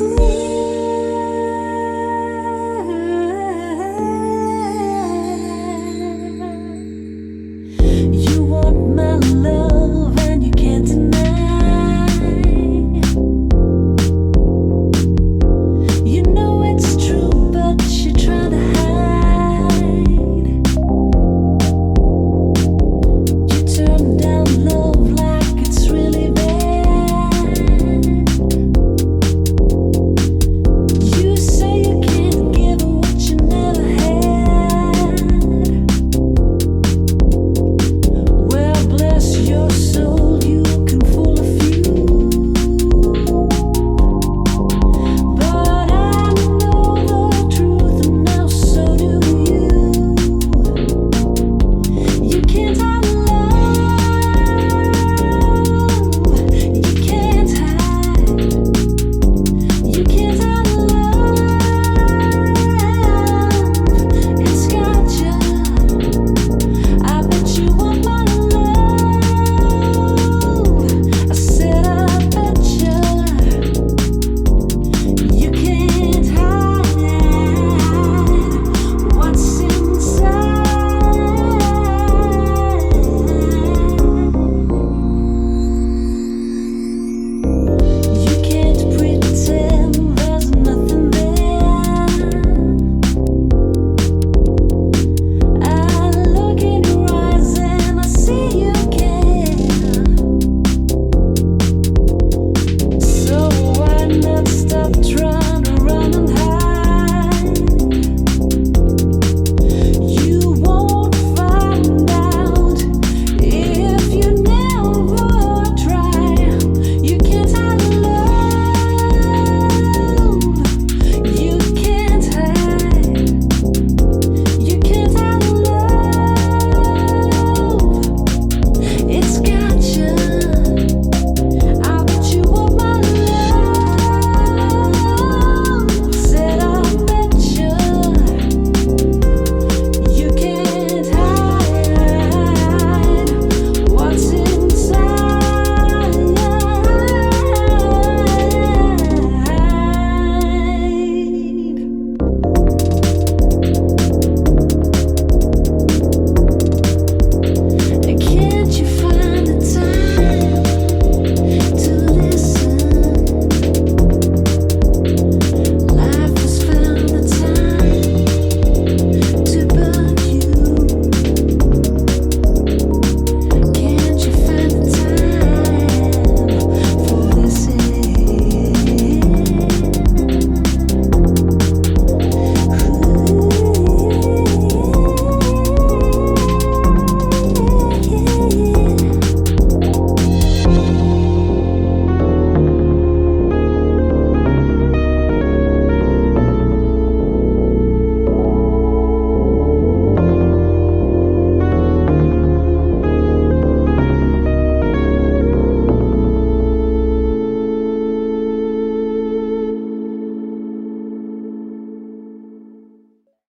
Ooh.